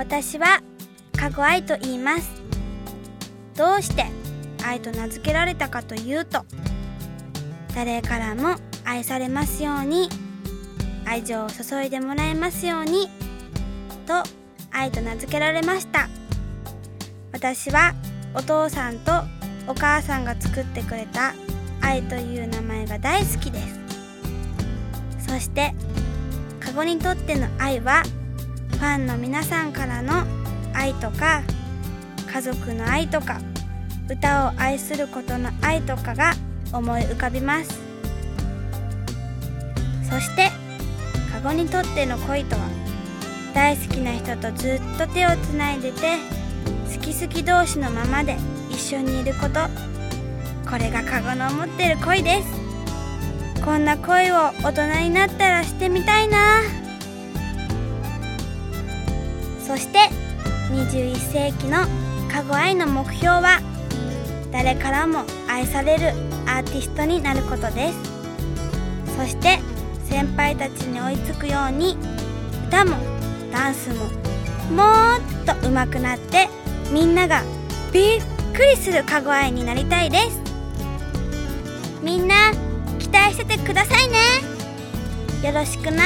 私はかご愛と言います。どうして愛と名付けられたかというと誰からも愛されますように愛情を注いでもらえますようにと愛と名付けられました。私はお父さんとお母さんが作ってくれた愛という名前が大好きです。そしてカゴにとっての愛はファンの皆さんからの愛とか家族の愛とか歌を愛することの愛とかが思い浮かびます。そしてカゴにとっての恋とは大好きな人とずっと手をつないでて好き好き同士のままで一緒にいること。これがカゴの思ってる恋です。こんな恋を大人になったらしてみたいな。そして21世紀のカゴ愛の目標は誰からも愛されるアーティストになることです。そして先輩たちに追いつくように歌もダンスももっと上手くなってみんながびっくりするカゴ愛になりたいです。みんな期待しててくださいね。よろしくな。